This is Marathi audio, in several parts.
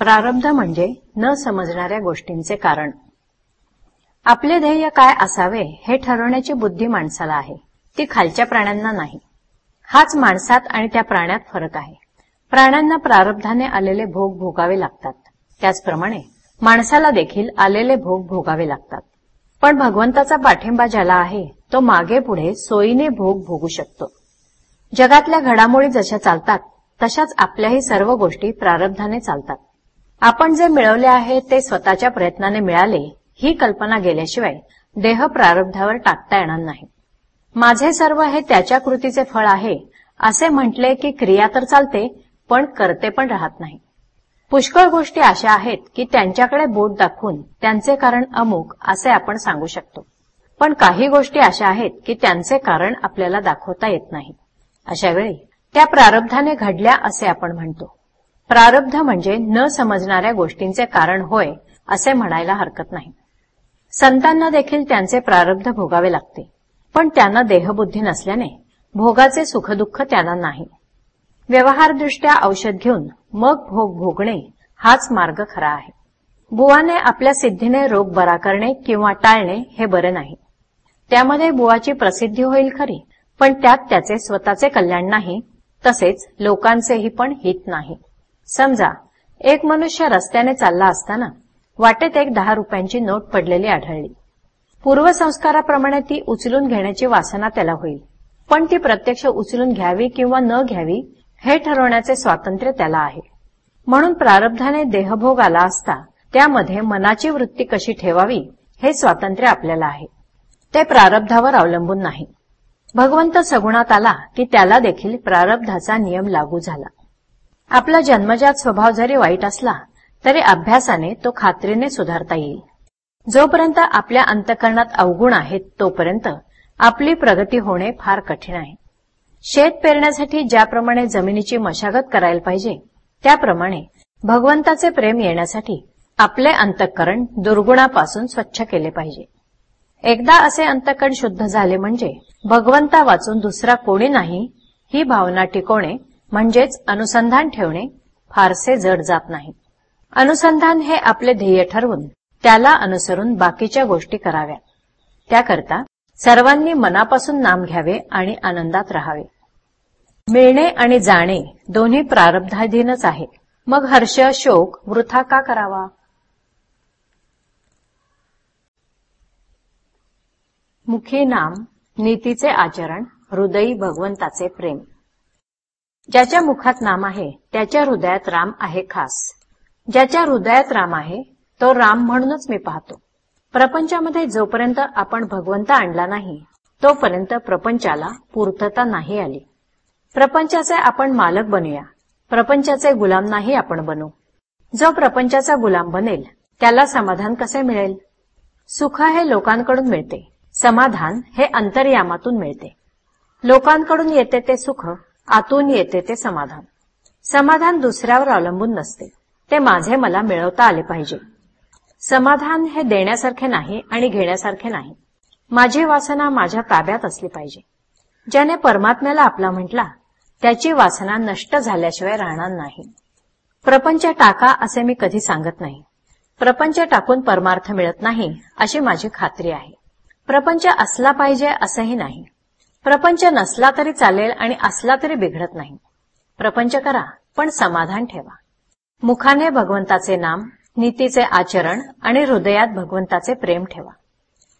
प्रारब्ध म्हणजे न समजणाऱ्या गोष्टींचे कारण. आपले ध्येय काय असावे हे ठरवण्याची बुद्धी माणसाला आहे. ती खालच्या प्राण्यांना नाही. हाच माणसात आणि त्या प्राण्यात फरक आहे. प्राण्यांना प्रारब्धाने आलेले भोग भोगावे लागतात. त्याचप्रमाणे माणसाला देखील आलेले भोग भोगावे लागतात. पण भगवंताचा पाठिंबा ज्याला आहे तो मागे पुढे सोयीने भोग भोगू शकतो. जगातल्या घडामोडी जशा चालतात तशाच आपल्याही सर्व गोष्टी प्रारब्धाने चालतात. आपण जे मिळवले आहे ते स्वतःच्या प्रयत्नाने मिळाले ही कल्पना गेल्याशिवाय देह प्रारब्धावर टाकता येणार नाही. माझे सर्व हे त्याच्या कृतीचे फळ आहे असे म्हटले की क्रिया तर चालते पण करते पण राहत नाही. पुष्कळ गोष्टी अशा आहेत की त्यांच्याकडे बोट दाखवून त्यांचे कारण अमुक असे आपण सांगू शकतो. पण काही गोष्टी अशा आहेत की त्यांचे कारण आपल्याला दाखवता येत नाही. अशा वेळी त्या प्रारब्धाने घडल्या असे आपण म्हणतो. प्रारब्ध म्हणजे न समजणाऱ्या गोष्टींचे कारण होय असे म्हणायला हरकत नाही. संतांना देखील त्यांचे प्रारब्ध भोगावे लागते पण त्यांना देहबुद्धी नसल्याने भोगाचे सुखदुःख त्यांना नाही. व्यवहारदृष्ट्या औषध घेऊन मग भोग भोगणे हाच मार्ग खरा आहे. बुवाने आपल्या सिद्धीने रोग बरा करणे किंवा टाळणे हे बरे नाही. त्यामध्ये बुवाची प्रसिद्धी होईल खरी पण त्यात त्याचे स्वतःचे कल्याण नाही तसेच लोकांचेही पण हित नाही. समजा एक मनुष्य रस्त्याने चालला असताना वाटेत एक दहा रुपयांची नोट पडलेली आढळली. पूर्वसंस्काराप्रमाणे ती उचलून घेण्याची वासना त्याला होईल. पण ती प्रत्यक्ष उचलून घ्यावी किंवा न घ्यावी हे ठरवण्याचे स्वातंत्र्य त्याला आहे. म्हणून प्रारब्धाने देहभोग आला असता त्यामध्ये मनाची वृत्ती कशी ठेवावी हे स्वातंत्र्य आपल्याला आहे. ते प्रारब्धावर अवलंबून नाही. भगवंत सगुणात आला की त्याला देखील प्रारब्धाचा नियम लागू झाला. आपला जन्मजात स्वभाव जरी वाईट असला तरी अभ्यासाने तो खात्रीने सुधारता येईल. जोपर्यंत आपल्या अंतकरणात अवगुण आहेत तोपर्यंत आपली प्रगती होणे फार कठीण आहे. शेत पेरण्यासाठी ज्याप्रमाणे जमिनीची मशागत करायला पाहिजे त्याप्रमाणे भगवंताचे प्रेम येण्यासाठी आपले अंतःकरण दुर्गुणापासून स्वच्छ केले पाहिजे. एकदा असे अंतकरण शुद्ध झाले म्हणजे भगवंता वाचून दुसरा कोणी नाही ही भावना टिकवणे म्हणजेच अनुसंधान ठेवणे फारसे जड जात नाही. अनुसंधान हे आपले ध्येय ठरवून त्याला अनुसरून बाकीच्या गोष्टी कराव्या. त्याकरता सर्वांनी मनापासून नाम घ्यावे आणि आनंदात राहावे. मिळणे आणि जाणे दोन्ही प्रारब्धाधीनच आहे. मग हर्ष शोक वृथा का करावा? मुखी नाम नीतीचे आचरण हृदयी भगवंताचे प्रेम. ज्याच्या मुखात नाम आहे त्याच्या हृदयात राम आहे खास. ज्याच्या हृदयात राम आहे तो राम म्हणूनच मी पाहतो. प्रपंचामध्ये जोपर्यंत आपण भगवंत आणला नाही तोपर्यंत प्रपंचाला पूर्तता नाही आली. प्रपंचाचे आपण मालक बनूया. प्रपंचाचे गुलाम नाही आपण बनू. जो प्रपंचाचा गुलाम बनेल त्याला समाधान कसे मिळेल? सुख हे लोकांकडून मिळते. समाधान हे अंतर्यामातून मिळते. लोकांकडून येते ते सुख आतून येते ते समाधान. समाधान दुसऱ्यावर अवलंबून नसते. ते माझे मला मिळवता आले पाहिजे. समाधान हे देण्यासारखे नाही आणि घेण्यासारखे नाही. माझी वासना माझ्या ताब्यात असली पाहिजे. ज्याने परमात्म्याला आपला म्हटला त्याची वासना नष्ट झाल्याशिवाय राहणार नाही. प्रपंच टाका असे मी कधी सांगत नाही. प्रपंच टाकून परमार्थ मिळत नाही अशी माझी खात्री आहे. प्रपंच असला पाहिजे असंही नाही. प्रपंच नसला तरी चालेल आणि असला तरी बिघडत नाही. प्रपंच करा पण समाधान ठेवा. मुखाने भगवंताचे नाम नीतीचे आचरण आणि हृदयात भगवंताचे प्रेम ठेवा.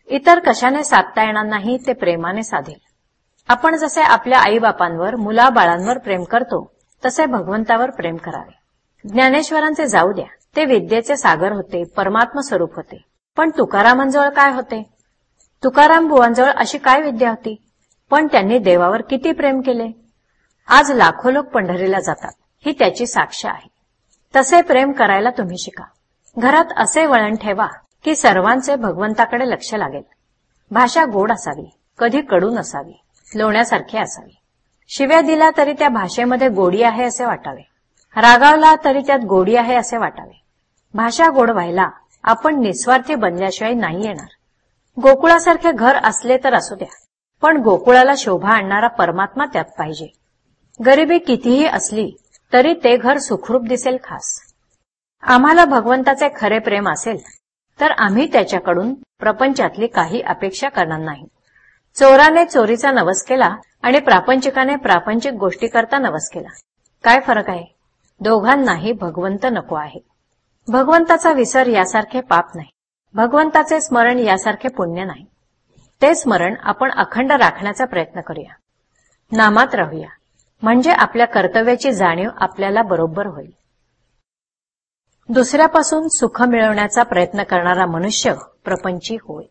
इतर कशाने साधता येणार नाही ते प्रेमाने साधेल. आपण जसे आपल्या आईबापांवर मुलाबाळांवर प्रेम करतो तसे भगवंतावर प्रेम करावे. ज्ञानेश्वरांचे जाऊ द्या ते विद्येचे सागर होते परमात्म स्वरूप होते. पण तुकारामांजवळ काय होते? तुकाराम बुवांजवळ अशी काय विद्या होती? पण त्यांनी देवावर किती प्रेम केले? आज लाखो लोक पंढरीला जातात ही त्याची साक्ष आहे. तसे प्रेम करायला तुम्ही शिका. घरात असे वळण ठेवा की सर्वांचे भगवंताकडे लक्ष लागेल. भाषा गोड असावी कधी कडू नसावी लोण्यासारखी असावी. शिव्या दिला तरी त्या भाषेमध्ये गोडी आहे असे वाटावे. रागावला तरी त्यात गोडी आहे असे वाटावे. भाषा गोड व्हायला आपण निस्वार्थी बनल्याशिवाय नाही येणार. गोकुळासारखे घर असले तर असू द्या. पण गोकुळाला शोभा आणणारा परमात्मा त्यात पाहिजे. गरिबी कितीही असली तरी ते घर सुखरूप दिसेल खास. आम्हाला भगवंताचे खरे प्रेम असेल तर आम्ही त्याच्याकडून प्रपंचातली काही अपेक्षा करणार नाही. चोराने चोरीचा नवस केला आणि प्रापंचिकाने प्रापंचिक गोष्टी करता नवस केला. काय फरक आहे? दोघांनाही भगवंत नको आहे. भगवंताचा विसर यासारखे पाप नाही. भगवंताचे स्मरण यासारखे पुण्य नाही. ते स्मरण आपण अखंड राखण्याचा प्रयत्न करूया. नामात राहूया. म्हणजे आपल्या कर्तव्याची जाणीव आपल्याला बरोबर होईल. दुसऱ्यापासून सुख मिळवण्याचा प्रयत्न करणारा मनुष्य प्रपंची होय.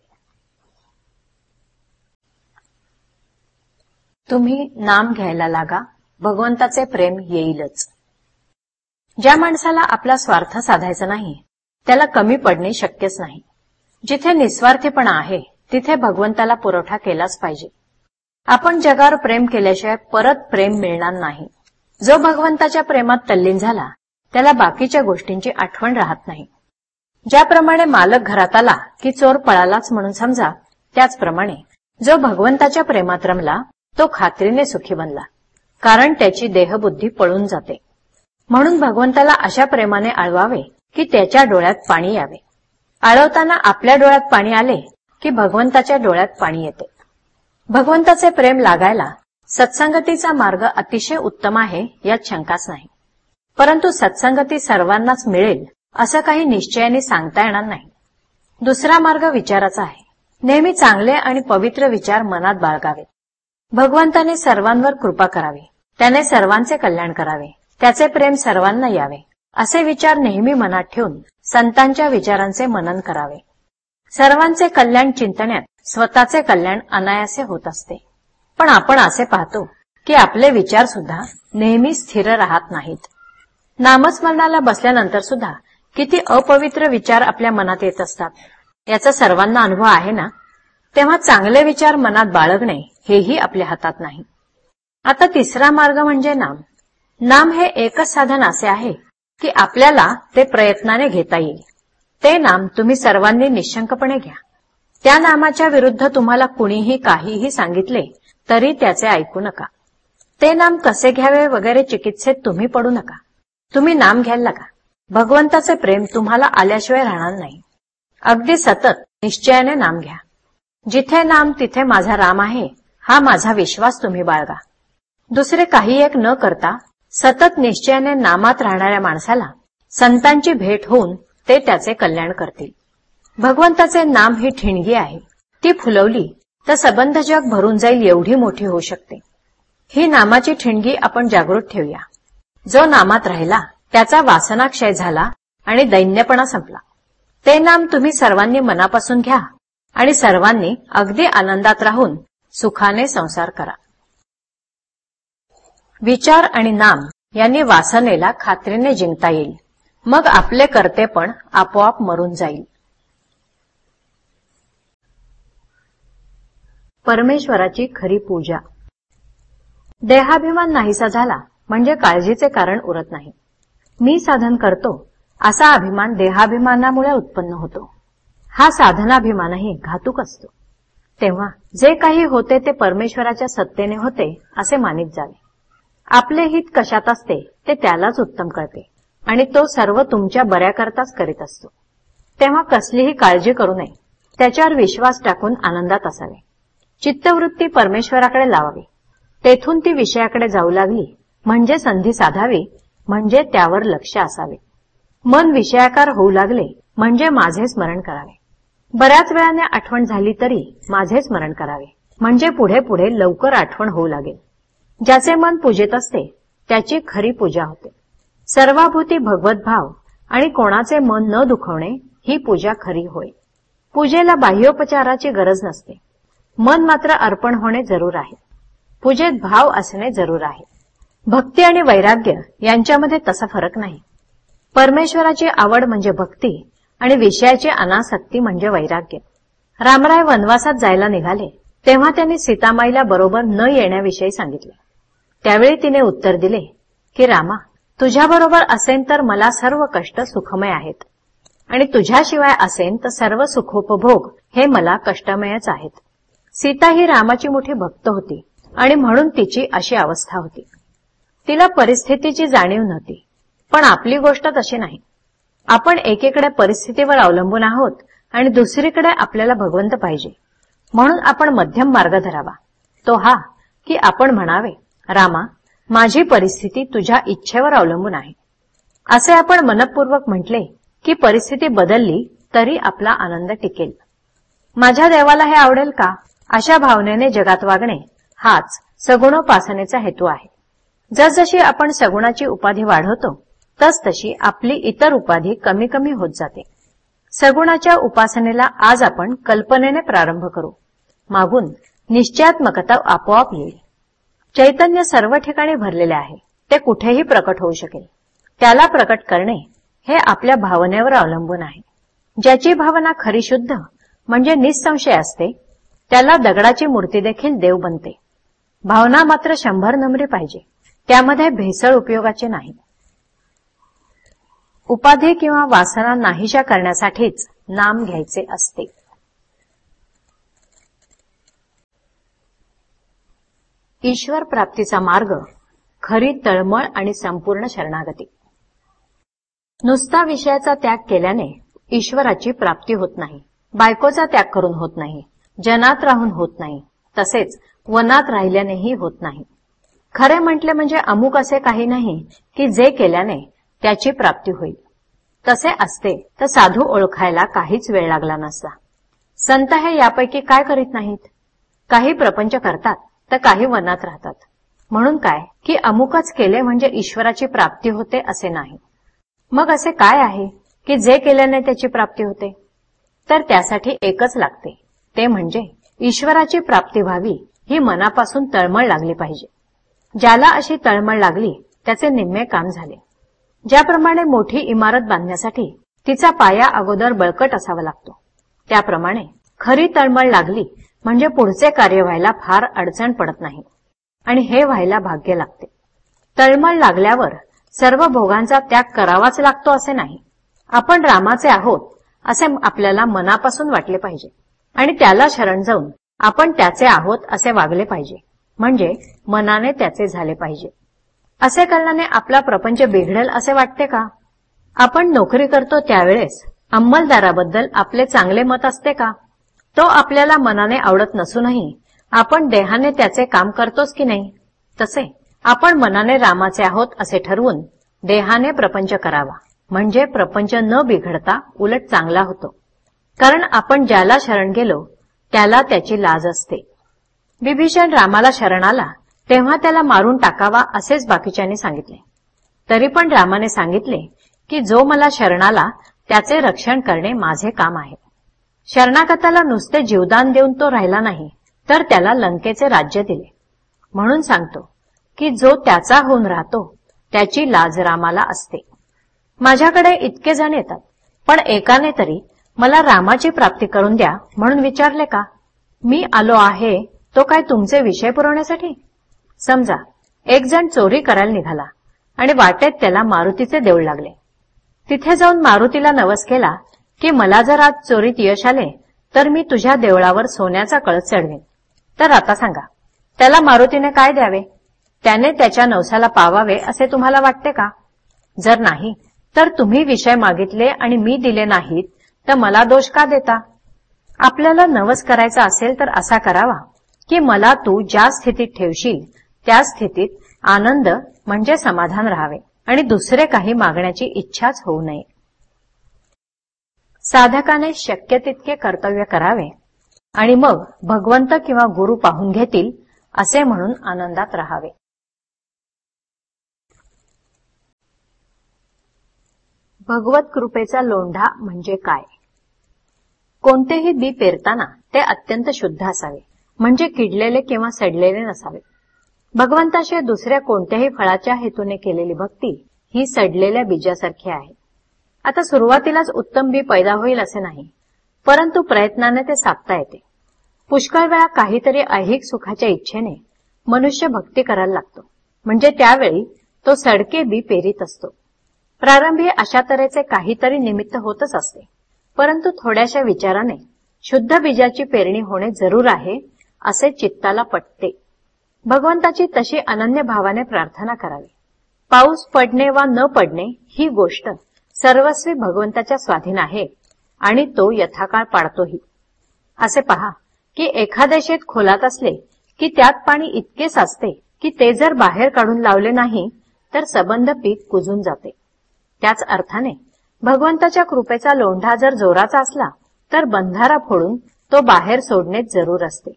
तुम्ही नाम घ्यायला लागा भगवंताचे प्रेम येईलच. ज्या माणसाला आपला स्वार्थ साधायचा नाही त्याला कमी पडणे शक्यच नाही. जिथे निस्वार्थीपणा आहे तिथे भगवंताला पुरवठा केलाच पाहिजे. आपण जगावर प्रेम केल्याशिवाय परत प्रेम मिळणार नाही. जो भगवंताच्या प्रेमात तल्लीन झाला त्याला बाकीच्या गोष्टींची आठवण राहत नाही. ज्याप्रमाणे मालक घरात आला की चोर पळालाच म्हणून समजा त्याचप्रमाणे जो भगवंताच्या प्रेमात रमला तो खात्रीने सुखी बनला कारण त्याची देहबुद्धी पळून जाते. म्हणून भगवंताला अशा प्रेमाने आळवावे की त्याच्या डोळ्यात पाणी यावे. आळवताना आपल्या डोळ्यात पाणी आले की भगवंताच्या डोळ्यात पाणी येते. भगवंताचे प्रेम लागायला सत्संगतीचा मार्ग अतिशय उत्तम आहे यात शंकाच नाही. परंतु सत्संगती सर्वांनाच मिळेल असं काही निश्चयाने सांगता येणार नाही. दुसरा मार्ग विचाराचा आहे. नेहमी चांगले आणि पवित्र विचार मनात बाळगावे. भगवंताने सर्वांवर कृपा करावी. त्याने सर्वांचे कल्याण करावे. त्याचे प्रेम सर्वांना यावे. असे विचार नेहमी मनात ठेवून संतांच्या विचारांचे मनन करावे. सर्वांचे कल्याण चिंतण्यात स्वतःचे कल्याण अनायासे होत असते. पण आपण असे पाहतो की आपले विचार सुद्धा नेहमी स्थिर राहत नाहीत. नामस्मरणाला बसल्यानंतर सुद्धा किती अपवित्र विचार आपल्या मनात येत असतात याचा सर्वांना अनुभव आहे ना? तेव्हा चांगले विचार मनात बाळगणे हेही आपल्या हातात नाही. आता तिसरा मार्ग म्हणजे नाम. नाम हे एकच साधन असे आहे की आपल्याला ते प्रयत्नाने घेता येईल. ते नाम तुम्ही सर्वांनी निशंकपणे घ्या. त्या नामाच्या विरुद्ध तुम्हाला कुणीही काहीही सांगितले तरी त्याचे ऐकू नका. ते नाम कसे घ्यावे वगैरे चिकित्सेत तुम्ही पडू नका. तुम्ही नाम घ्यायला लागा. भगवंताचे प्रेम तुम्हाला आल्याशिवाय राहणार नाही. अगदी सतत निश्चयाने नाम घ्या. जिथे नाम तिथे माझा राम आहे हा माझा विश्वास तुम्ही बाळगा. दुसरे काही एक न करता सतत निश्चयाने नामात राहणाऱ्या माणसाला संतांची भेट होऊन ते त्याचे कल्याण करतील. भगवंताचे नाम ही ठिणगी आहे. ती फुलवली तर सबंध जग भरून जाईल एवढी मोठी होऊ शकते. ही नामाची ठिणगी आपण जागृत ठेवूया. जो नामात राहिला त्याचा वासनाक्षय झाला आणि दैन्यपणा संपला. ते नाम तुम्ही सर्वांनी मनापासून घ्या आणि सर्वांनी अगदी आनंदात राहून सुखाने संसार करा. विचार आणि नाम यांनी वासनेला खात्रीने जिंकता येईल. मग आपले करते पण आपोआप मरून जाईल. परमेश्वराची खरी पूजा. देहाभिमान नाहीसा झाला म्हणजे काळजीचे कारण उरत नाही. मी साधन करतो असा अभिमान देहाभिमानामुळे उत्पन्न होतो. हा साधनाभिमानही घातूक असतो. तेव्हा जे काही होते ते परमेश्वराच्या सत्तेने होते असे मानित जावे. आपले हित कशात असते ते त्यालाच उत्तम कळते. आणि तो सर्व तुमच्या बऱ्याकरताच करीत असतो. तेव्हा कसलीही काळजी करू नये. त्याच्यावर विश्वास टाकून आनंदात असावे. चित्तवृत्ती परमेश्वराकडे लावावी. तेथून ती विषयाकडे जाऊ लागली म्हणजे संधी साधावी म्हणजे त्यावर लक्ष असावे. मन विषयाकार होऊ लागले म्हणजे माझे स्मरण करावे. बऱ्याच वेळाने आठवण झाली तरी माझे स्मरण करावे म्हणजे पुढे पुढे लवकर आठवण होऊ लागेल. ज्याचे मन पूजेत असते त्याची खरी पूजा होते. सर्वाभूती भगवद्भाव आणि कोणाचे मन न दुखवणे ही पूजा खरी होय. पूजेला बाह्योपचाराची गरज नसते. मन मात्र अर्पण होणे जरूर आहे. पूजेत भाव असणे जरूर आहे. भक्ती आणि वैराग्य यांच्यामध्ये तसा फरक नाही. परमेश्वराची आवड म्हणजे भक्ती आणि विषयाची अनासक्ती म्हणजे वैराग्य. रामराय वनवासात जायला निघाले तेव्हा त्यांनी सीतामाईला बरोबर न येण्याविषयी सांगितले. त्यावेळी तिने उत्तर दिले की रामा तुझ्याबरोबर असेन तर मला सर्व कष्ट सुखमय आहेत. आणि तुझ्याशिवाय असेन तर सर्व सुखोपभोग हे मला कष्टमयच आहेत. सीता ही रामाची मोठी भक्त होती आणि म्हणून तिची अशी अवस्था होती. तिला परिस्थितीची जाणीव नव्हती. पण आपली गोष्ट तशी नाही. आपण एकीकडे परिस्थितीवर अवलंबून आहोत आणि दुसरीकडे आपल्याला भगवंत पाहिजे. म्हणून आपण मध्यम मार्ग धरावा. तो हा की आपण म्हणावे रामा माझी परिस्थिती तुझ्या इच्छेवर अवलंबून आहे. असे आपण मनपूर्वक म्हटले की परिस्थिती बदलली तरी आपला आनंद टिकेल. माझ्या देवाला हे आवडेल का? अशा भावनेने जगात वागणे हाच सगुणोपासनेचा हेतू आहे. जसजशी आपण सगुणाची उपाधी वाढवतो तस तशी आपली इतर उपाधी कमी कमी होत जाते. सगुणाच्या उपासनेला आज आपण कल्पनेने प्रारंभ करू. मागून निश्चयात्मकता आपोआप येईल. चैतन्य सर्व ठिकाणी भरलेले आहे. ते कुठेही प्रकट होऊ शकेल. त्याला प्रकट करणे हे आपल्या भावनेवर अवलंबून आहे. ज्याची भावना खरी शुद्ध म्हणजे निसंशय असते त्याला दगडाची मूर्ती देखील देव बनते. भावना मात्र शंभर नंबरी पाहिजे. त्यामध्ये भेसळ उपयोगाचे नाही. उपाधी किंवा वासना नाहीशा करण्यासाठीच नाम घ्यायचे असते. ईश्वर प्राप्तीचा मार्ग खरी तळमळ आणि संपूर्ण शरणागती. नुसता विषयाचा त्याग केल्याने ईश्वराची प्राप्ती होत नाही. बायकोचा त्याग करून होत नाही. जनात राहून होत नाही. तसेच वनात राहिल्यानेही होत नाही. खरे म्हटले म्हणजे अमुक असे काही नाही की जे केल्याने त्याची प्राप्ती होईल. तसे असते तर साधू ओळखायला काहीच वेळ लागला नसता. संत हे यापैकी काय करीत नाहीत? काही प्रपंच करतात. तर काही वनात राहतात. म्हणून काय? की अमुकच केले म्हणजे ईश्वराची प्राप्ती होते असे नाही. मग असे काय आहे? की जे केल्याने त्याची प्राप्ती होते? तर त्यासाठी एकच लागते. ते म्हणजे ईश्वराची प्राप्ती व्हावी ही मनापासून तळमळ लागली पाहिजे. ज्याला अशी तळमळ लागली त्याचे निम्मे काम झाले. ज्याप्रमाणे मोठी इमारत बांधण्यासाठी तिचा पाया अगोदर बळकट असावा लागतो. त्याप्रमाणे खरी तळमळ लागली म्हणजे पुढचे कार्य व्हायला फार अडचण पडत नाही. आणि हे व्हायला भाग्य लागते. तळमळ लागल्यावर सर्व भोगांचा त्याग करावाच लागतो असे नाही. आपण रामाचे आहोत असे आपल्याला मनापासून वाटले पाहिजे. आणि त्याला शरण जाऊन आपण त्याचे आहोत असे वागले पाहिजे. म्हणजे मनाने त्याचे झाले पाहिजे. असे करण्याने आपला प्रपंच बिघडेल असे वाटते का? आपण नोकरी करतो त्यावेळेस अंमलदाराबद्दल आपले चांगले मत असते का? तो आपल्याला मनाने आवडत नसूनही आपण देहाने त्याचे काम करतोच की नाही? तसे आपण मनाने रामाचे आहोत असे ठरवून देहाने प्रपंच करावा. म्हणजे प्रपंच न बिघडता उलट चांगला होतो. कारण आपण ज्याला शरण गेलो त्याला त्याची लाज असते. विभीषण रामाला शरण आला तेव्हा त्याला मारून टाकावा असेच बाकीच्यांनी सांगितले. तरी पण रामाने सांगितले की जो मला शरणाला त्याचे रक्षण करणे माझे काम आहे. शरणागताला नुसते जीवदान देऊन तो राहिला नाही तर त्याला लंकेचे राज्य दिले. म्हणून सांगतो की जो त्याचा होऊन राहतो त्याची लाज रामाला असते. माझ्याकडे इतके जण येतात पण एकाने तरी मला रामाची प्राप्ती करून द्या म्हणून विचारले का? मी आलो आहे तो काय तुमचे विषय पुरवण्यासाठी? समजा एक जण चोरी करायला निघाला आणि वाटेत त्याला मारुतीचे देऊळ लागले. तिथे जाऊन मारुतीला नवस केला की मला जर आज चोरीत यश आले तर मी तुझ्या देवळावर सोन्याचा कळस चढवेन. तर आता सांगा त्याला मारुतीने काय द्यावे? त्याने त्याच्या नवसाला पावावे असे तुम्हाला वाटते का? जर नाही तर तुम्ही विषय मागितले आणि मी दिले नाहीत तर मला दोष का देता? आपल्याला नवस करायचा असेल तर असा करावा की मला तू ज्या स्थितीत ठेवशील त्या स्थितीत आनंद म्हणजे समाधान राहावे आणि दुसरे काही मागण्याची इच्छाच होऊ नये. साधकाने शक्य तितके कर्तव्य करावे आणि मग भगवंत किंवा गुरु पाहून घेतील असे म्हणून आनंदात राहावे. भगवत कृपेचा लोंढा म्हणजे काय? कोणतेही बी पेरताना ते अत्यंत शुद्ध असावे म्हणजे किडलेले किंवा सडलेले नसावे. भगवंताशिवाय दुसऱ्या कोणत्याही फळाच्या हेतूने केलेली भक्ती ही सडलेल्या बीजासारखी आहे. आता सुरुवातीलाच उत्तम बी पैदा होईल असे नाही परंतु प्रयत्नाने ते साधता येते. पुष्कळ वेळा काहीतरी ऐहिक सुखाच्या इच्छेने मनुष्य भक्ती करायला लागतो. म्हणजे त्यावेळी तो सडके बी पेरीत असतो. प्रारंभी अशा तऱ्हेचे काहीतरी निमित्त होतच असते परंतु थोड्याशा विचाराने शुद्ध बीजाची पेरणी होणे जरूर आहे असे चित्ताला पटते. भगवंताची तशी अनन्य भावाने प्रार्थना करावी. पाऊस पडणे वा न पडणे ही गोष्ट सर्वस्वी भगवंताच्या स्वाधीन आहे आणि तो यथाकाळ पाडतोही असे पहा की एखाद्या शेत खोलात असले की त्यात पाणी इतके साचते की ते जर बाहेर काढून लावले नाही तर सबंध पीक कुजून जाते. त्याच अर्थाने भगवंताच्या कृपेचा लोंढा जर जोराचा असला तर बंधारा फोडून तो बाहेर सोडणे जरूर असते.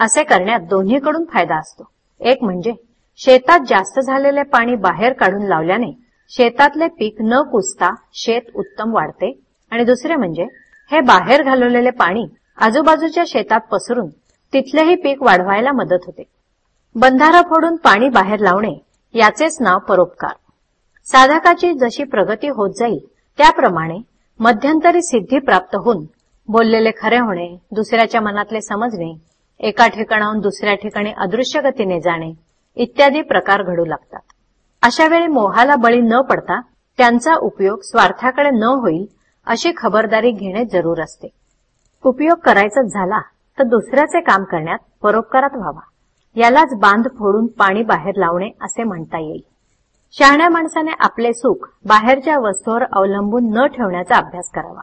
असे करण्यात दोन्हीकडून फायदा असतो. एक म्हणजे शेतात जास्त झालेले पाणी बाहेर काढून लावल्याने शेतातले पीक न कुजता शेत उत्तम वाढते. आणि दुसरे म्हणजे हे बाहेर घालवलेले पाणी आजूबाजूच्या शेतात पसरून तिथलेही पीक वाढवायला मदत होते. बंधारा फोडून पाणी बाहेर लावणे याचेच नाव परोपकार. साधकाची जशी प्रगती होत जाईल त्याप्रमाणे मध्यंतरी सिद्धी प्राप्त होऊन बोललेले खरे होणे दुसऱ्याच्या मनातले समजणे एका ठिकाणाहून दुसऱ्या ठिकाणी अदृश्य गतीने जाणे इत्यादी प्रकार घडू लागतात. अशा वेळी मोहाला बळी न पडता त्यांचा उपयोग स्वार्थाकडे न होईल अशी खबरदारी घेणे जरूर असते. उपयोग करायचा झाला तर दुसऱ्याचे काम करण्यात परोपकारात व्हावा. यालाच बांध फोडून पाणी बाहेर लावणे असे म्हणता येईल. शहाण्या माणसाने आपले सुख बाहेरच्या वस्तूवर अवलंबून न ठेवण्याचा अभ्यास करावा.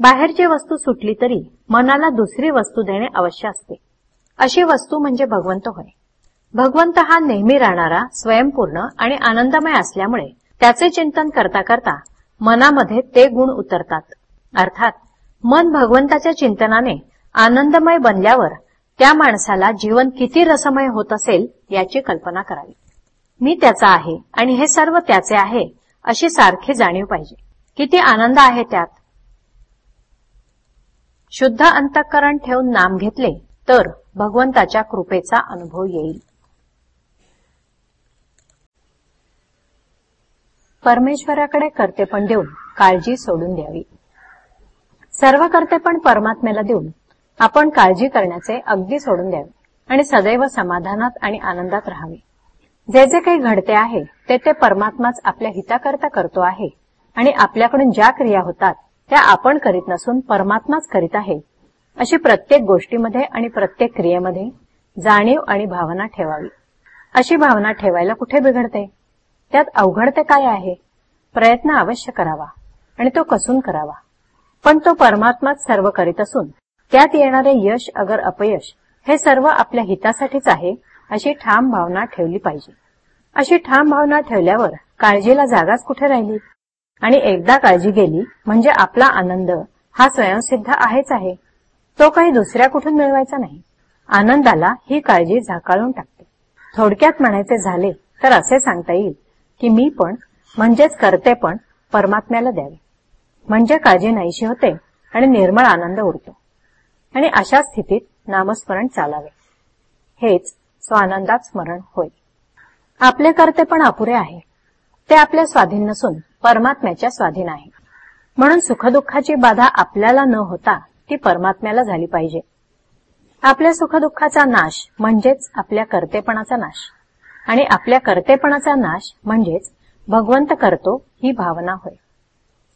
बाहेरची वस्तू सुटली तरी मनाला दुसरी वस्तू देणे अवश्य असते. अशी वस्तू म्हणजे भगवंत होय. भगवंत हा नेहमी राहणारा स्वयंपूर्ण आणि आनंदमय असल्यामुळे त्याचे चिंतन करता करता मनामध्ये ते गुण उतरतात. अर्थात मन भगवंताच्या चिंतनाने आनंदमय बनल्यावर त्या माणसाला जीवन किती रसमय होत असेल याची कल्पना करावी. मी त्याचा आहे आणि हे सर्व त्याचे आहे अशी सारखी जाणीव पाहिजे. किती आनंद आहे त्यात. शुद्ध अंतःकरण ठेवून नाम घेतले तर भगवंताच्या कृपेचा अनुभव येईल. परमेश्वराकडे कर्तेपण देऊन काळजी सोडून द्यावी. सर्व कर्तेपण परमात्म्याला देऊन आपण काळजी करण्याचे अगदी सोडून द्यावे आणि सदैव समाधानात आणि आनंदात राहावे. जे जे काही घडते आहे ते ते परमात्माच आपल्या हिताकरता करतो आहे आणि आपल्याकडून ज्या क्रिया होतात त्या आपण करीत नसून परमात्माच करीत आहे अशी प्रत्येक गोष्टीमध्ये आणि प्रत्येक क्रियेमध्ये जाणीव आणि भावना ठेवावी. अशी भावना ठेवायला कुठे बिघडते? त्यात अवघडते काय आहे? प्रयत्न अवश्य करावा आणि तो कसून करावा. पण तो परमात्माच सर्व करीत असून त्यात येणारे यश अगर अपयश हे सर्व आपल्या हितासाठीच आहे अशी ठाम भावना ठेवली पाहिजे. अशी ठाम भावना ठेवल्यावर काळजीला जागाच कुठे राहिली? आणि एकदा काळजी गेली म्हणजे आपला आनंद हा स्वयंसिद्ध आहेच आहे. तो काही दुसऱ्या कुठून मिळवायचा नाही. आनंदाला ही काळजी झाकाळून टाकते. थोडक्यात म्हणायचे झाले तर असे सांगता येईल की मी पण म्हणजेच करते पण परमात्म्याला द्यावे. म्हणजे काळजी नाहीशी होते आणि निर्मळ आनंद उरतो. आणि अशा स्थितीत नामस्मरण चालावे. हेच स्वानंदात स्मरण होय. आपले करते पण अपुरे आहे. ते आपल्या स्वाधीन नसून परमात्म्याच्या स्वाधीन आहे. म्हणून सुखदुःखाची बाधा आपल्याला न होता ती परमात्म्याला झाली पाहिजे. आपल्या सुखदुःखाचा नाश म्हणजेच आपल्या कर्तेपणाचा नाश. आणि आपल्या कर्तेपणाचा नाश म्हणजेच भगवंत करतो ही भावना होय.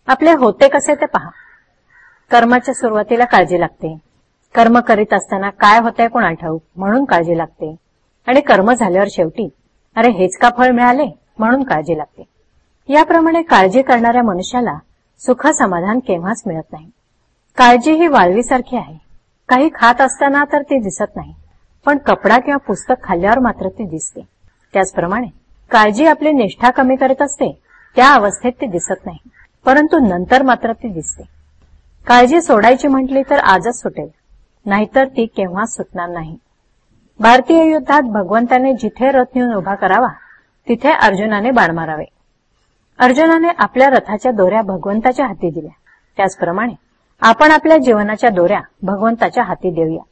आपले होते कसे ते पहा. कर्माच्या सुरुवातीला काळजी लागते. कर्म करीत असताना काय होतंय कोणा ठाऊक म्हणून काळजी लागते. आणि कर्म झाल्यावर शेवटी अरे हेच का फळ मिळाले म्हणून काळजी लागते. याप्रमाणे काळजी करणाऱ्या मनुष्याला सुख समाधान केव्हाच मिळत नाही. काळजी ही वाळवीसारखी आहे. काही खात असताना तर ती दिसत नाही पण कपडा किंवा पुस्तक खाल्ल्यावर मात्र ती दिसते. त्याचप्रमाणे काळजी आपली निष्ठा कमी करत असते त्या अवस्थेत ती दिसत नाही. परंतु नंतर मात्र ती दिसते. काळजी सोडायची म्हटली तर आजच सुटेल. नाहीतर ती केव्हाच सुटणार नाही. भारतीय युद्धात भगवंताने जिथे रथ नेऊन उभा करावा तिथे अर्जुनाने बाण मारावे. अर्जुनाने आपल्या रथाच्या दोऱ्या भगवंताच्या हाती दिल्या. त्याचप्रमाणे आपण आपल्या जीवनाच्या दोऱ्या भगवंताच्या हाती देऊया.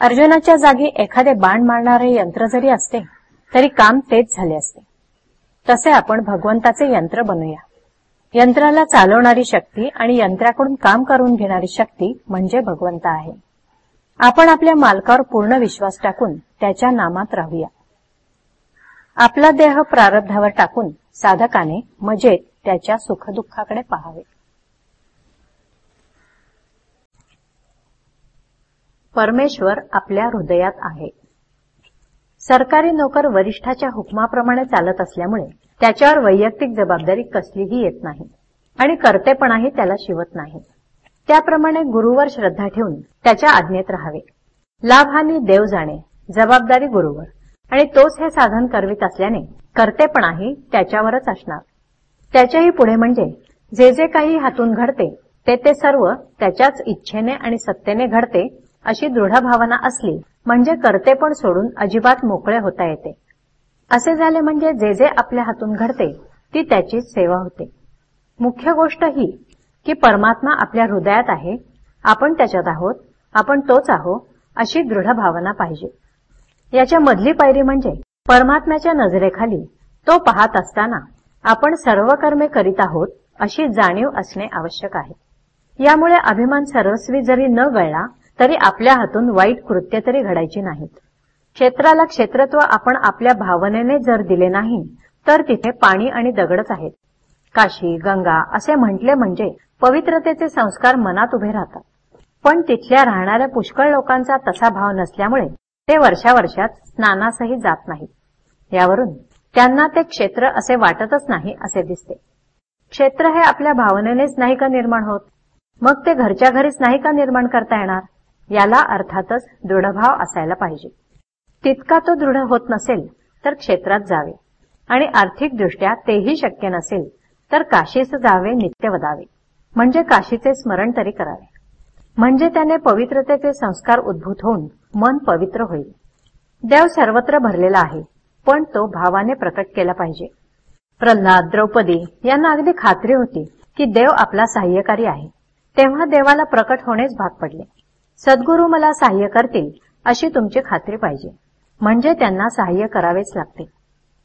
अर्जुनाच्या जागी एखादे बाण मारणारे यंत्र जरी असते तरी काम तेच झाले असते. तसे आपण भगवंताचे यंत्र बनूया. यंत्राला चालवणारी शक्ती आणि यंत्राकडून काम करून घेणारी शक्ती म्हणजे भगवंत आहे. आपण आपल्या मालकावर पूर्ण विश्वास टाकून त्याच्या नामात राहूया. आपला देह प्रारब्धावर टाकून साधकाने मजेत त्याच्या सुखदुःखाकडे पाहावे. परमेश्वर आपल्या हृदयात आहे. सरकारी नोकर वरिष्ठाच्या हुकमाप्रमाणे चालत असल्यामुळे त्याच्यावर वैयक्तिक जबाबदारी कसलीही येत नाही आणि करतेपणाही त्याला शिवत नाही. त्याप्रमाणे गुरुवर श्रद्धा ठेवून त्याच्या आज्ञेत राहावे. लाभहानी देव जाणे जबाबदारी गुरुवर. आणि तोच हे साधन करवित असल्याने करतेपणाही त्याच्यावरच असणार. त्याच्याही पुढे म्हणजे जे जे काही हातून घडते ते ते सर्व त्याच्याच इच्छेने आणि सत्तेने घडते अशी दृढ भावना असली म्हणजे करतेपण सोडून अजिबात मोकळे होता येते. असे झाले म्हणजे जे जे आपल्या हातून घडते ती त्याचीच सेवा होते. मुख्य गोष्ट ही की परमात्मा आपल्या हृदयात आहे आपण त्याच्यात आहोत आपण तोच आहो अशी दृढ भावना पाहिजे. याच्या मधली पायरी म्हणजे परमात्म्याच्या नजरेखाली तो पाहत असताना आपण सर्व कर्मे करीत आहोत अशी जाणीव असणे आवश्यक आहे. यामुळे अभिमान सर्वस्वी जरी न गळला तरी आपल्या हातून वाईट कृत्य तरी घडायची नाहीत. क्षेत्राला क्षेत्रत्व आपण आपल्या भावनेने जर दिले नाही तर तिथे पाणी आणि दगडच आहेत. काशी गंगा असे म्हटले म्हणजे पवित्रतेचे संस्कार मनात उभे राहतात. पण तिथल्या राहणाऱ्या पुष्कळ लोकांचा तसा भाव नसल्यामुळे ते वर्षावर्षात स्नानासही जात नाहीत. यावरून त्यांना ते क्षेत्र असे वाटतच नाही असे दिसते. क्षेत्र हे आपल्या भावनेनेच नाही का निर्माण होत? मग ते घरच्या घरीच नाही का निर्माण करता येणार? याला अर्थातच दृढभाव असायला पाहिजे. तितका तो दृढ होत नसेल तर क्षेत्रात जावे. आणि आर्थिकदृष्ट्या तेही शक्य नसेल तर काशीस जावे नित्य वदावे म्हणजे काशीचे स्मरण तरी करावे. म्हणजे त्याने पवित्रतेचे संस्कार उद्भूत होऊन मन पवित्र होईल. देव सर्वत्र भरलेला आहे पण तो भावाने प्रकट केला पाहिजे. प्रल्हाद द्रौपदी यांना अगदी खात्री होती की देव आपला सहाय्यकारी आहे. तेव्हा देवाला प्रकट होणेच भाग पडले. सद्गुरू मला सहाय्य करतील अशी तुमची खात्री पाहिजे. म्हणजे त्यांना सहाय्य करावेच लागते.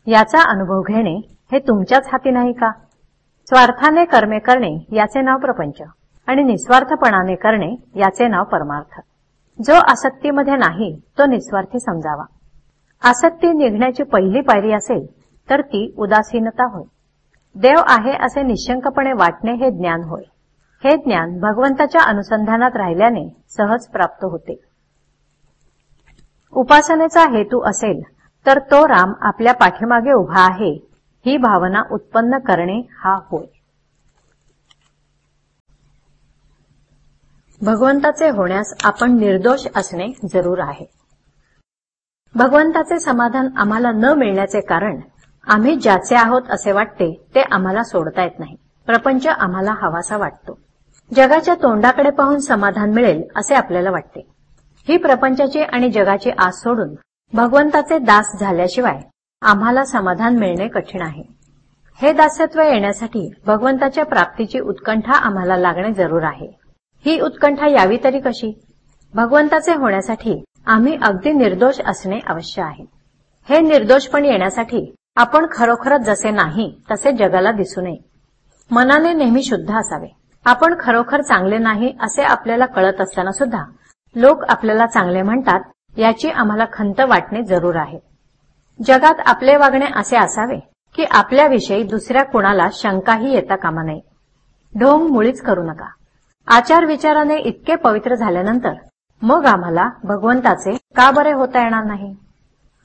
याचा अनुभव घेणे हे तुमच्याच हाती नाही का? स्वार्थाने कर्मे करणे याचे नाव प्रपंच आणि निस्वार्थपणाने करणे याचे नाव परमार्थ. जो आसक्तीमध्ये नाही तो निस्वार्थी समजावा. आसक्ती निघण्याची पहिली पायरी असेल तर ती उदासीनता होय. देव आहे असे निशंकपणे वाटणे हे ज्ञान होय. हे ज्ञान भगवंताच्या अनुसंधानात राहिल्याने सहज प्राप्त होते. उपासनेचा हेतू असेल तर तो राम आपल्या पाठीमागे उभा आहे ही भावना उत्पन्न करणे हा होय. भगवंताचे होण्यास आपण निर्दोष असणे जरूर आहे. भगवंताचे समाधान आम्हाला न मिळण्याचे कारण आम्ही ज्याचे आहोत असे वाटते ते आम्हाला सोडता येत नाही. प्रपंच आम्हाला हवासा वाटतो. जगाच्या तोंडाकडे पाहून समाधान मिळेल असे आपल्याला वाटते. ही प्रपंचाची आणि जगाची आस सोडून भगवंताचे दास झाल्याशिवाय आम्हाला समाधान मिळणे कठीण आहे. हे दास्यत्व येण्यासाठी भगवंताच्या प्राप्तीची उत्कंठा आम्हाला लागणे जरूर आहे. ही उत्कंठा यावी तरी कशी? भगवंताचे होण्यासाठी आम्ही अगदी निर्दोष असणे अवश्य आहे. हे निर्दोषपण येण्यासाठी आपण खरोखरच जसे नाही तसे जगाला दिसू नये मनाने नेहमी शुद्ध असावे. आपण खरोखर चांगले नाही असे आपल्याला कळत असताना सुद्धा लोक आपल्याला चांगले म्हणतात याची आम्हाला खंत वाटणे जरूर आहे. जगात आपले वागणे असे असावे की आपल्याविषयी दुसऱ्या कुणाला शंकाही येता कामा नये. ढोंग मुळीच करू नका. आचार विचाराने इतके पवित्र झाल्यानंतर मग आम्हाला भगवंताचे का बरे होता येणार नाही?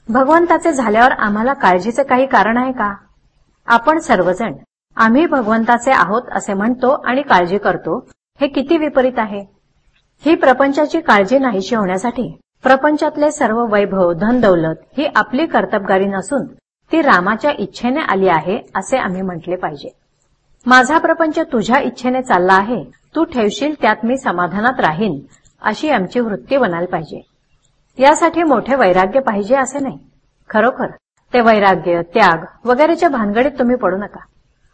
भगवंताचे झाल्यावर आम्हाला काळजीचे काही कारण आहे का? आपण सर्वजण आम्ही भगवंताचे आहोत असे म्हणतो आणि काळजी करतो. हे किती विपरीत आहे? ही प्रपंचाची काळजी नाहीशी होण्यासाठी. प्रपंचातले सर्व वैभव धन दौलत ही आपली कर्तबगारी नसून ती रामाच्या इच्छेने आली आहे असे आम्ही म्हटले पाहिजे. माझा प्रपंच तुझ्या इच्छेने चालला आहे तू ठेवशील त्यात मी समाधानात राहीन अशी आमची वृत्ती बनायला पाहिजे. यासाठी मोठे वैराग्य पाहिजे असे नाही. खरोखर ते वैराग्य त्याग वगैरेच्या भानगडीत तुम्ही पडू नका.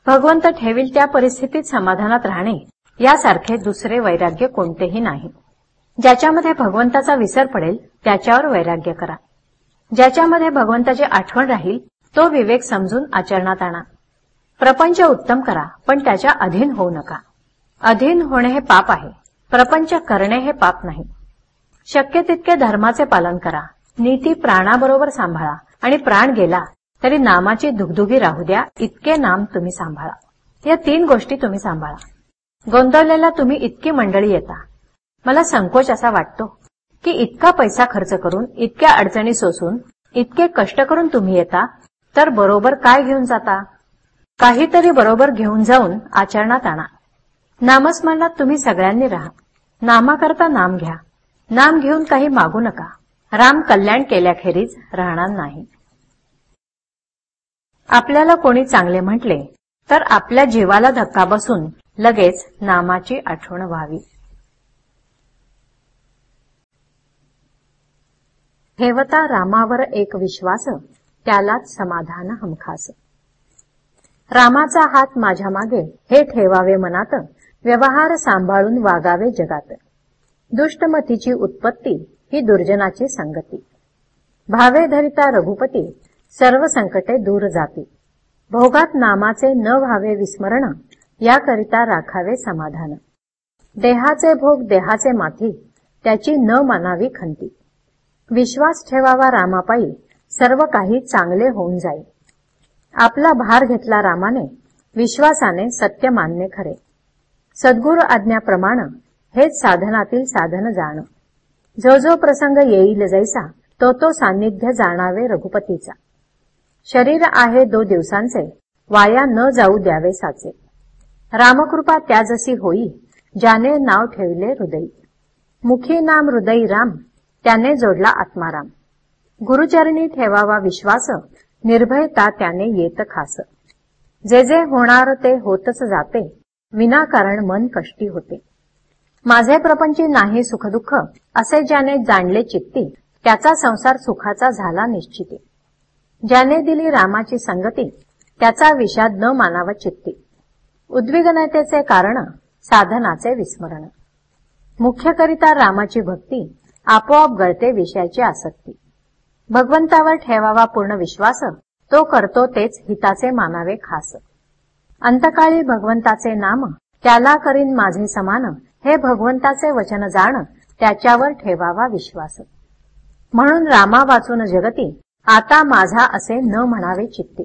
भगवंत ठेवील त्या परिस्थितीत समाधानात राहणे यासारखे दुसरे वैराग्य कोणतेही नाही. ज्याच्यामध्ये भगवंताचा विसर पडेल त्याच्यावर वैराग्य करा. ज्याच्यामध्ये भगवंताची आठवण राहील तो विवेक समजून आचरणात आणा. प्रपंच उत्तम करा पण त्याच्या अधीन होऊ नका. अधीन होणे हे पाप आहे प्रपंच करणे हे पाप नाही. शक्य तितके धर्माचे पालन करा नीती प्राणाबरोबर सांभाळा आणि प्राण गेला तरी नामाची दुगदुगी राहू द्या इतके नाम तुम्ही सांभाळा. या तीन गोष्टी तुम्ही सांभाळा. गोंदवलेला तुम्ही इतकी मंडळी येता. मला संकोच असा वाटतो की इतका पैसा खर्च करून इतक्या अडचणी सोसून इतके कष्ट करून तुम्ही येता तर बरोबर काय घेऊन जाता? काहीतरी बरोबर घेऊन जाऊन आचरणात आणा. नामस्मरणात तुम्ही सगळ्यांनी राहा. नामाकरता नाम घ्या. नाम घेऊन काही मागू नका. राम कल्याण केल्याखेरीज राहणार नाही. आपल्याला कोणी चांगले म्हटले तर आपल्या जीवाला धक्का बसून लगेच नामाची आठवण व्हावी. ठेवता रामावर एक विश्वास त्यालाच समाधान हमखास. रामाचा हात माझ्या मागे हे ठेवावे मनात व्यवहार सांभाळून वागावे जगात. दुष्टमतीची उत्पत्ती ही दुर्जनाची संगती. भावे धरिता रघुपती सर्व संकटे दूर जाती भोगात नामाचे न व्हावे विस्मरण याकरिता राखावे समाधान. देहाचे भोग देहाचे माथी त्याची न मानावी खंती. विश्वास ठेवावा रामापायी सर्व काही चांगले होऊन जाईल. आपला भार घेतला रामाने विश्वासाने सत्य मानणे खरे. सद्गुरु आज्ञाप्रमाण हेच साधनातील साधन जाण. जो जो प्रसंग येईल जैसा तो तो सान्निध्य जाणावे रघुपतीचा. शरीर आहे दो दिवसांचे. वाया न जाऊ द्यावे साचे. रामकृपा त्या जशी होई ज्याने नाव ठेवले हृदयी. मुखी नाम हृदयी राम त्याने जोडला आत्माराम गुरुचरणी ठेवावा विश्वास निर्भयता त्याने येत खास. जे जे होणार ते होतच जाते विनाकारण मन कष्टी होते. माझे प्रपंची नाही सुखदुःख असे ज्याने जाणले चित्ती त्याचा संसार सुखाचा झाला निश्चिती. ज्याने दिली रामाची संगती त्याचा विषाद न मानाव चित्ती. उद्विग्नतेचे कारण साधनाचे विस्मरण. मुख्यकरिता रामाची भक्ती आपोआप गळते विषयाची आसक्ती. भगवंतावर ठेवावा पूर्ण विश्वास तो करतो तेच हिताचे मानावे खास. अंतकाळी भगवंताचे नाम त्याला करीन माझे समान हे भगवंताचे वचन जाण त्याच्यावर ठेवावा विश्वास. म्हणून रामा वाचून जगती आता माझा असे न म्हणावे चित्ती.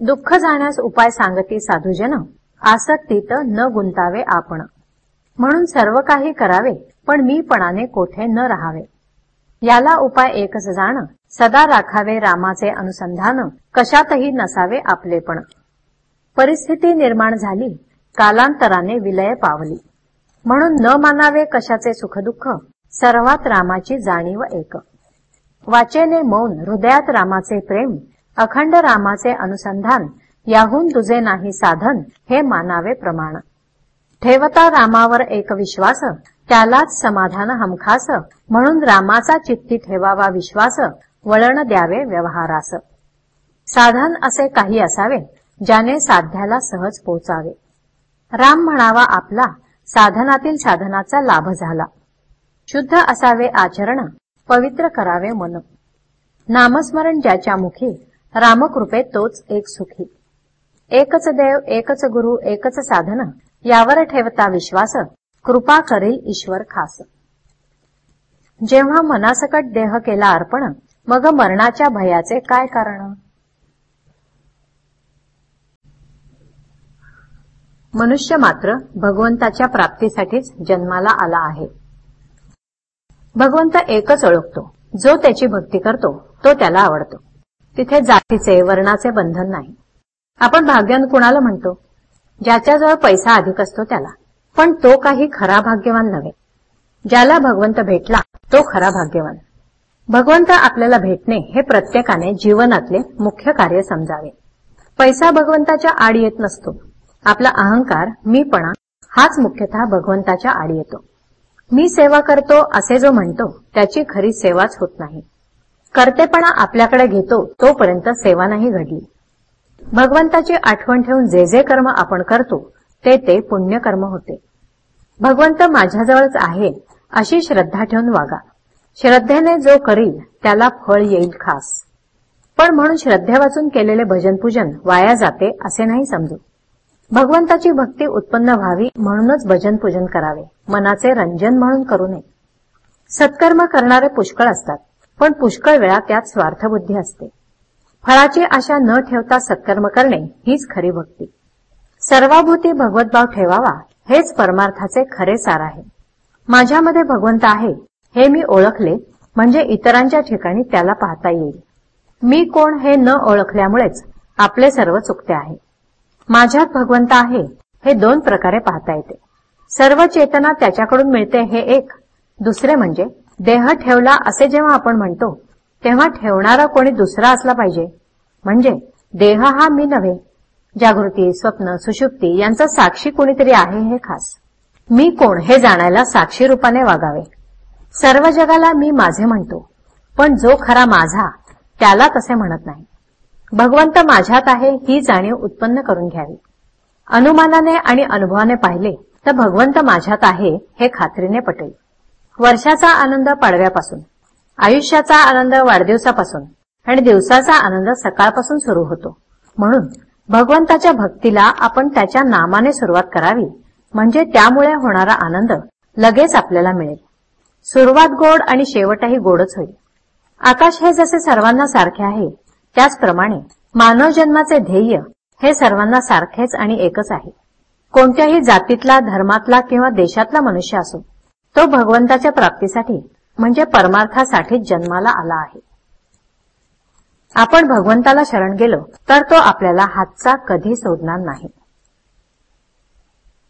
दुःख जाण्यास उपाय सांगती साधूजन आसक्तीत न गुंतावे आपण. म्हणून सर्व काही करावे पण मीपणाने कोठे न राहावे. याला उपाय एकच जाण सदा राखावे रामाचे अनुसंधान कशातही नसावे आपलेपण परिस्थिती निर्माण झाली कालांतराने विलय पावली. म्हणून न मानावे कशाचे सुखदुःख सर्वात रामाची जाणीव एक. वाचेने मौन हृदयात रामाचे प्रेम अखंड रामाचे अनुसंधान याहून तुझे नाही साधन हे मानावे प्रमाण. ठेवता रामावर एक विश्वास त्यालाच समाधान हमखास म्हणून रामाचा चित्ती ठेवावा विश्वास वळण द्यावे व्यवहारास. साधन असे काही असावे ज्याने साध्याला सहज पोचावे. राम म्हणावा आपला साधनातील साधनाचा लाभ झाला. शुद्ध असावे आचरण पवित्र करावे मन नामस्मरण ज्याच्या मुखी रामकृपे तोच एक सुखी. एकच देव एकच गुरु एकच साधन यावर ठेवता विश्वास कृपा करील ईश्वर खास. जेव्हा मनासकट देह केला अर्पण मग मरणाच्या भयाचे काय कारण? मनुष्य मात्र भगवंताच्या प्राप्तीसाठीच जन्माला आला आहे. भगवंत एकच ओळखतो. जो त्याची भक्ती करतो तो त्याला आवडतो. तिथे जातीचे वर्णाचे बंधन नाही. आपण भाग्यान कुणाला म्हणतो? ज्याच्याजवळ पैसा अधिक असतो त्याला. पण तो काही खरा भाग्यवान नव्हे. ज्याला भगवंत भेटला तो खरा भाग्यवान. भगवंत आपल्याला भेटणे हे प्रत्येकाने जीवनातले मुख्य कार्य समजावे. पैसा भगवंताच्या आड येत नसतो. आपला अहंकार मीपणा हाच मुख्यतः भगवंताच्या आड येतो. मी सेवा करतो असे जो म्हणतो त्याची खरी सेवाच होत नाही. कर्तेपणा आपल्याकडे घेतो तोपर्यंत सेवा नाही घडली. भगवंताची आठवण ठेवून जे जे कर्म आपण करतो ते ते पुण्यकर्म होते. भगवंत माझ्याजवळच आहे अशी श्रद्धा ठेवून वागा. श्रद्धेने जो करील त्याला फळ येईल खास. पण म्हणून श्रद्धे वाचून केलेले भजन पूजन वाया जाते असे नाही समजू. भगवंताची भक्ती उत्पन्न व्हावी म्हणूनच भजन पूजन करावे. मनाचे रंजन म्हणून करू नये. सत्कर्म करणारे पुष्कळ असतात पण पुष्कळ वेळा त्यात स्वार्थबुद्धी असते. फळाची आशा न ठेवता सत्कर्म करणे हीच खरी भक्ती. सर्वाभूती भगवतभाव ठेवावा हेच परमार्थाचे खरे सार आहे. माझ्यामध्ये भगवंत आहे हे मी ओळखले म्हणजे इतरांच्या ठिकाणी त्याला पाहता येईल. मी कोण हे न ओळखल्यामुळेच आपले सर्व चुकते आहे. माझ्यात भगवंत आहे हे दोन प्रकारे पाहता येते. सर्व चेतना त्याच्याकडून मिळते हे एक. दुसरे म्हणजे देह ठेवला असे जेव्हा आपण म्हणतो तेव्हा ठेवणारा कोणी दुसरा असला पाहिजे. म्हणजे देह हा मी नव्हे. जागृती स्वप्न सुषुप्ती यांचा साक्षी कोणीतरी आहे हे खास. मी कोण हे जाणायला साक्षी रूपाने वागावे. सर्व जगाला मी माझे म्हणतो पण जो खरा माझा त्याला तसे म्हणत नाही. भगवंत माझ्यात आहे ही जाणीव उत्पन्न करून घ्यावी. अनुमानाने आणि अनुभवाने पाहिले तर भगवंत माझ्यात आहे हे खात्रीने पटेल. वर्षाचा आनंद पाडव्यापासून आयुष्याचा आनंद वाढदिवसापासून आणि दिवसाचा आनंद सकाळपासून सुरू होतो. म्हणून भगवंताच्या भक्तीला आपण त्याच्या नामाने सुरुवात करावी म्हणजे त्यामुळे होणारा आनंद लगेच आपल्याला मिळेल. सुरुवात गोड आणि शेवटही गोडच होईल. आकाश हे जसे सर्वांना सारखे आहे त्याचप्रमाणे मानव जन्माचे ध्येय हे सर्वांना सारखेच आणि एकच आहे. कोणत्याही जातीतला धर्मातला किंवा देशातला मनुष्य असो तो भगवंताच्या प्राप्तीसाठी म्हणजे परमार्थासाठीच जन्माला आला आहे. आपण भगवंताला शरण गेलो तर तो आपल्याला हातचा कधी सोडणार नाही.